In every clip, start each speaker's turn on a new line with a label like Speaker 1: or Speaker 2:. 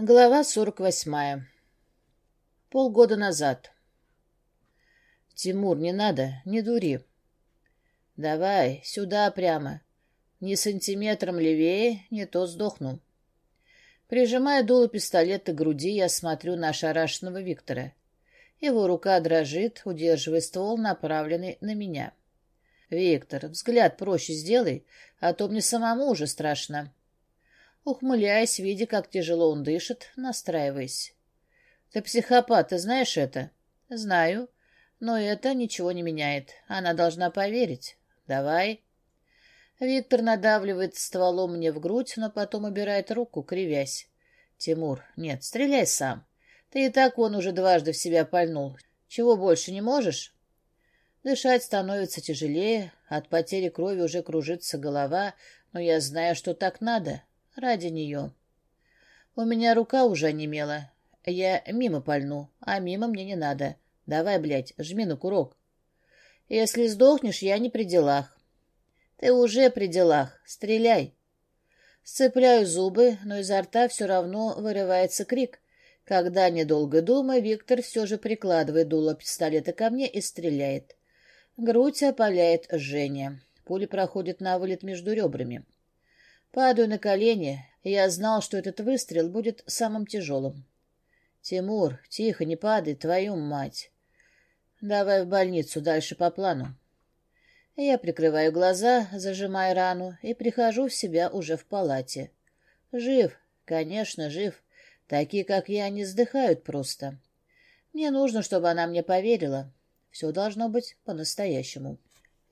Speaker 1: Глава сорок восьмая. Полгода назад. «Тимур, не надо, не дури». «Давай, сюда прямо. Ни сантиметром левее, не то сдохну». Прижимая дуло пистолета к груди, я смотрю на ошарашенного Виктора. Его рука дрожит, удерживая ствол, направленный на меня. «Виктор, взгляд проще сделай, а то мне самому уже страшно» ухмыляясь, видя, как тяжело он дышит, настраиваясь. — Ты психопат, ты знаешь это? — Знаю. Но это ничего не меняет. Она должна поверить. Давай. Виктор надавливает стволом мне в грудь, но потом убирает руку, кривясь. — Тимур, нет, стреляй сам. Ты и так он уже дважды в себя пальнул. Чего больше не можешь? Дышать становится тяжелее, от потери крови уже кружится голова, но я знаю, что так надо. Ради нее. У меня рука уже онемела. Я мимо пальну, а мимо мне не надо. Давай, блядь, жми на курок. Если сдохнешь, я не при делах. Ты уже при делах. Стреляй. Сцепляю зубы, но изо рта все равно вырывается крик. Когда, недолго думая, Виктор все же прикладывает дуло пистолета ко мне и стреляет. Грудь опаляет Женя. Пуля проходит на вылет между ребрами. Падаю на колени. Я знал, что этот выстрел будет самым тяжелым. «Тимур, тихо, не падай, твою мать!» «Давай в больницу, дальше по плану». Я прикрываю глаза, зажимая рану, и прихожу в себя уже в палате. Жив, конечно, жив. Такие, как я, не сдыхают просто. Мне нужно, чтобы она мне поверила. Все должно быть по-настоящему.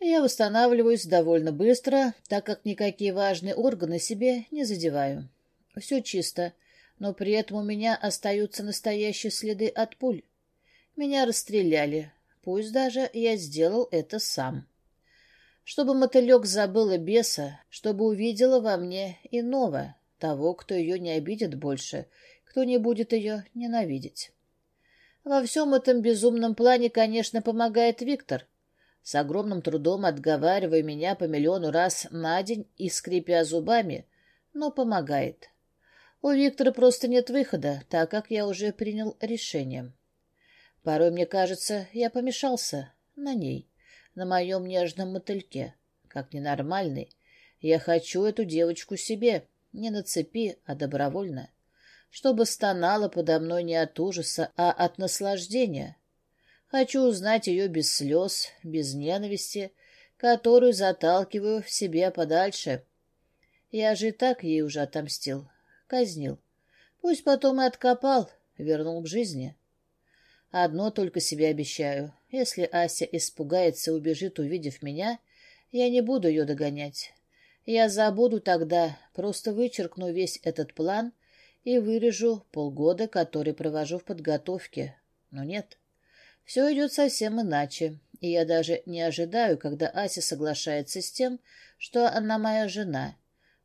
Speaker 1: Я восстанавливаюсь довольно быстро, так как никакие важные органы себе не задеваю. Все чисто, но при этом у меня остаются настоящие следы от пуль. Меня расстреляли, пусть даже я сделал это сам. Чтобы мотылек забыла беса, чтобы увидела во мне иного, того, кто ее не обидит больше, кто не будет ее ненавидеть. Во всем этом безумном плане, конечно, помогает Виктор — с огромным трудом отговаривая меня по миллиону раз на день и скрипя зубами, но помогает. У Виктора просто нет выхода, так как я уже принял решение. Порой мне кажется, я помешался на ней, на моем нежном мотыльке, как ненормальный. Я хочу эту девочку себе, не на цепи, а добровольно, чтобы стонала подо мной не от ужаса, а от наслаждения, Хочу узнать ее без слез, без ненависти, которую заталкиваю в себе подальше. Я же и так ей уже отомстил, казнил. Пусть потом и откопал, вернул к жизни. Одно только себе обещаю. Если Ася испугается и убежит, увидев меня, я не буду ее догонять. Я забуду тогда, просто вычеркну весь этот план и вырежу полгода, который провожу в подготовке. Но нет. Все идет совсем иначе, и я даже не ожидаю, когда Ася соглашается с тем, что она моя жена,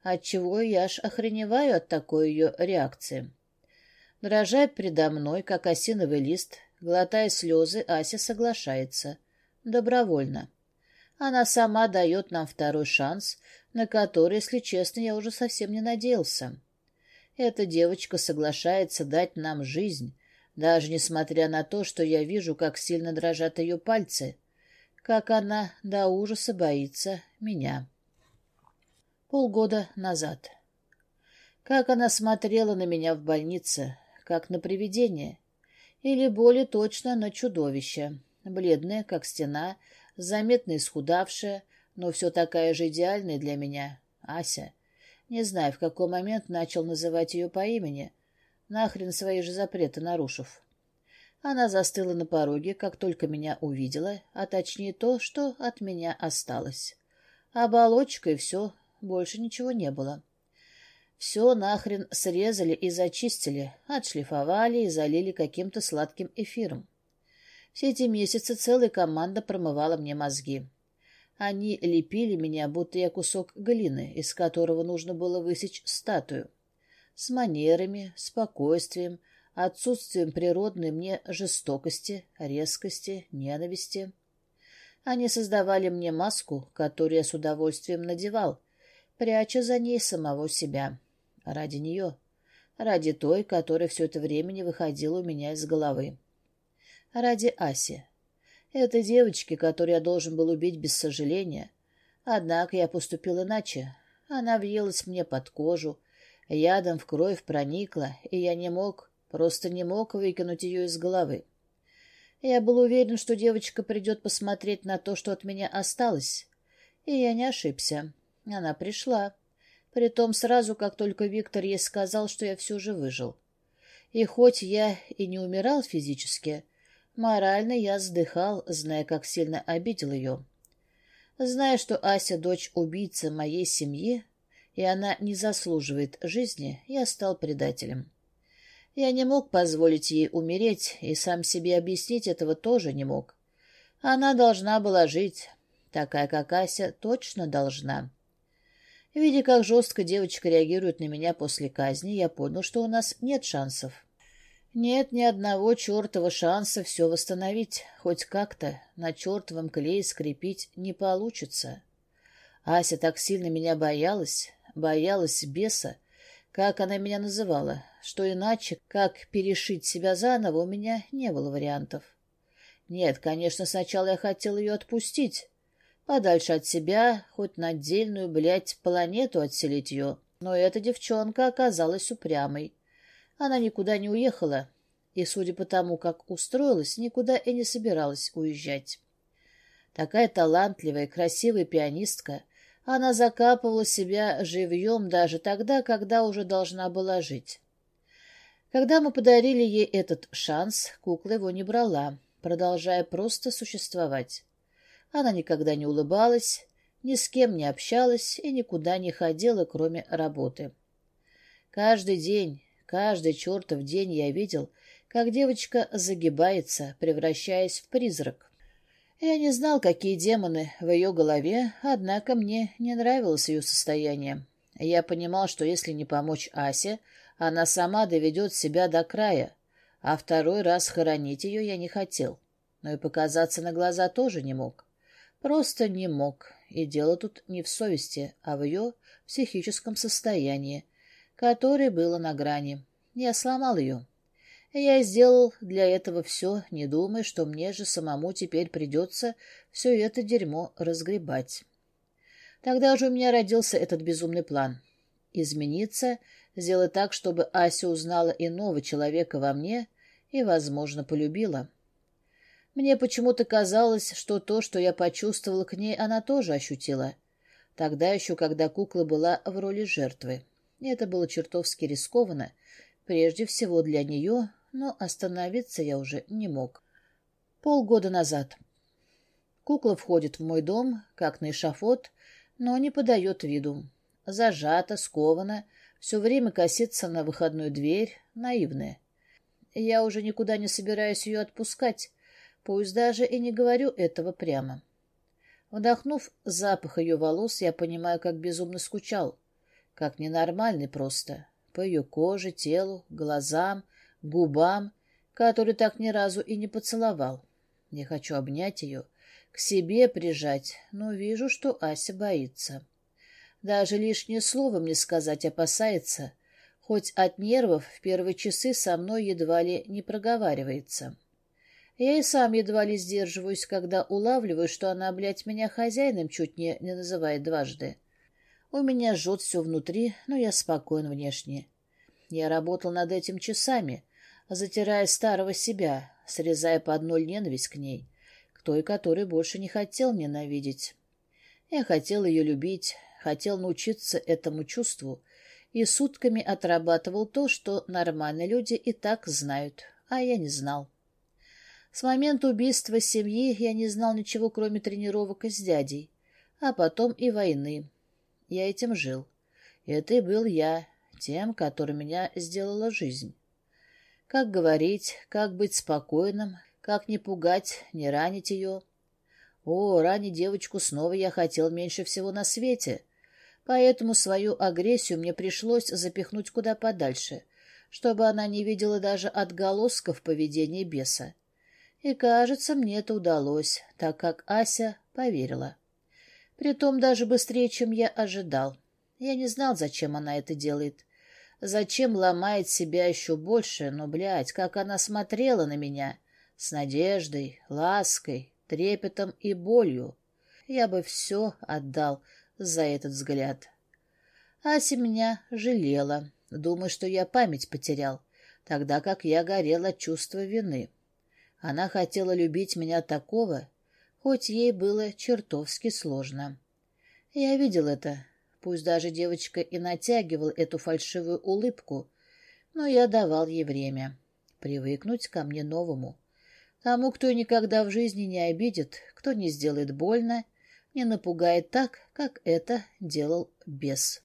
Speaker 1: отчего я аж охреневаю от такой ее реакции. Дрожа предо мной, как осиновый лист, глотая слезы, Ася соглашается. Добровольно. Она сама дает нам второй шанс, на который, если честно, я уже совсем не надеялся. Эта девочка соглашается дать нам жизнь, даже несмотря на то, что я вижу, как сильно дрожат ее пальцы, как она до ужаса боится меня. Полгода назад. Как она смотрела на меня в больнице, как на привидение, или более точно на чудовище, бледная, как стена, заметно исхудавшая, но все такая же идеальная для меня, Ася. Не знаю, в какой момент начал называть ее по имени — нахрен свои же запреты нарушив. Она застыла на пороге, как только меня увидела, а точнее то, что от меня осталось. Оболочка и все, больше ничего не было. Все нахрен срезали и зачистили, отшлифовали и залили каким-то сладким эфиром. Все эти месяцы целая команда промывала мне мозги. Они лепили меня, будто я кусок глины, из которого нужно было высечь статую с манерами, спокойствием, отсутствием природной мне жестокости, резкости, ненависти. Они создавали мне маску, которую я с удовольствием надевал, пряча за ней самого себя. Ради нее. ради той, которая все это время не выходила у меня из головы. Ради Аси. Этой девочки, которую я должен был убить без сожаления. Однако я поступил иначе. Она въелась мне под кожу, ядом в кровь проникла, и я не мог, просто не мог выкинуть ее из головы. Я был уверен, что девочка придет посмотреть на то, что от меня осталось. И я не ошибся. Она пришла. Притом сразу, как только Виктор ей сказал, что я все же выжил. И хоть я и не умирал физически, морально я вздыхал, зная, как сильно обидел ее. Зная, что Ася — дочь убийцы моей семьи, и она не заслуживает жизни, я стал предателем. Я не мог позволить ей умереть, и сам себе объяснить этого тоже не мог. Она должна была жить. Такая, как Ася, точно должна. Видя, как жестко девочка реагирует на меня после казни, я понял, что у нас нет шансов. Нет ни одного чертова шанса все восстановить, хоть как-то на чертовом клее скрепить не получится. Ася так сильно меня боялась, боялась беса, как она меня называла, что иначе, как перешить себя заново, у меня не было вариантов. Нет, конечно, сначала я хотел ее отпустить, подальше от себя, хоть на отдельную, блядь, планету отселить ее. Но эта девчонка оказалась упрямой. Она никуда не уехала, и, судя по тому, как устроилась, никуда и не собиралась уезжать. Такая талантливая, красивая пианистка, она закапывала себя живьем даже тогда, когда уже должна была жить. Когда мы подарили ей этот шанс, кукла его не брала, продолжая просто существовать. Она никогда не улыбалась, ни с кем не общалась и никуда не ходила, кроме работы. Каждый день, каждый чертов день я видел, как девочка загибается, превращаясь в призрак. Я не знал, какие демоны в ее голове, однако мне не нравилось ее состояние. Я понимал, что если не помочь Асе, она сама доведет себя до края, а второй раз хоронить ее я не хотел. Но и показаться на глаза тоже не мог. Просто не мог, и дело тут не в совести, а в ее психическом состоянии, которое было на грани. Я сломал ее. Я сделал для этого все, не думая, что мне же самому теперь придется все это дерьмо разгребать. Тогда же у меня родился этот безумный план. Измениться, сделать так, чтобы Ася узнала иного человека во мне и, возможно, полюбила. Мне почему-то казалось, что то, что я почувствовала к ней, она тоже ощутила. Тогда еще, когда кукла была в роли жертвы. Это было чертовски рискованно, прежде всего для нее, но остановиться я уже не мог. Полгода назад. Кукла входит в мой дом, как на эшафот, но не подает виду. Зажата, скована, все время косится на выходную дверь, наивная. Я уже никуда не собираюсь ее отпускать, Пусть даже и не говорю этого прямо. Вдохнув запах ее волос, я понимаю, как безумно скучал. Как ненормальный просто. По ее коже, телу, глазам, губам, который так ни разу и не поцеловал. Не хочу обнять ее, к себе прижать, но вижу, что Ася боится. Даже лишнее слово мне сказать опасается, хоть от нервов в первые часы со мной едва ли не проговаривается. Я и сам едва ли сдерживаюсь, когда улавливаю, что она, блядь, меня хозяином чуть не, не называет дважды. У меня жжет все внутри, но я спокоен внешне. Я работал над этим часами, затирая старого себя, срезая под ноль ненависть к ней, к той, которой больше не хотел ненавидеть. Я хотел ее любить, хотел научиться этому чувству, и сутками отрабатывал то, что нормальные люди и так знают, а я не знал. С момента убийства семьи я не знал ничего, кроме тренировок с дядей, а потом и войны. Я этим жил. Это и был я, тем, который меня сделала жизнь. Как говорить, как быть спокойным, как не пугать, не ранить ее. О, ранить девочку снова я хотел меньше всего на свете, поэтому свою агрессию мне пришлось запихнуть куда подальше, чтобы она не видела даже отголосков поведения беса. И, кажется, мне это удалось, так как Ася поверила. Притом даже быстрее, чем я ожидал. Я не знал, зачем она это делает. Зачем ломает себя еще больше? Но, блядь, как она смотрела на меня. С надеждой, лаской, трепетом и болью. Я бы все отдал за этот взгляд. Ася меня жалела, думая, что я память потерял, тогда как я горел от чувства вины. Она хотела любить меня такого, хоть ей было чертовски сложно. Я видел это, пусть даже девочка и натягивала эту фальшивую улыбку, но я давал ей время привыкнуть ко мне новому. Тому, кто никогда в жизни не обидит, кто не сделает больно, не напугает так, как это делал бес.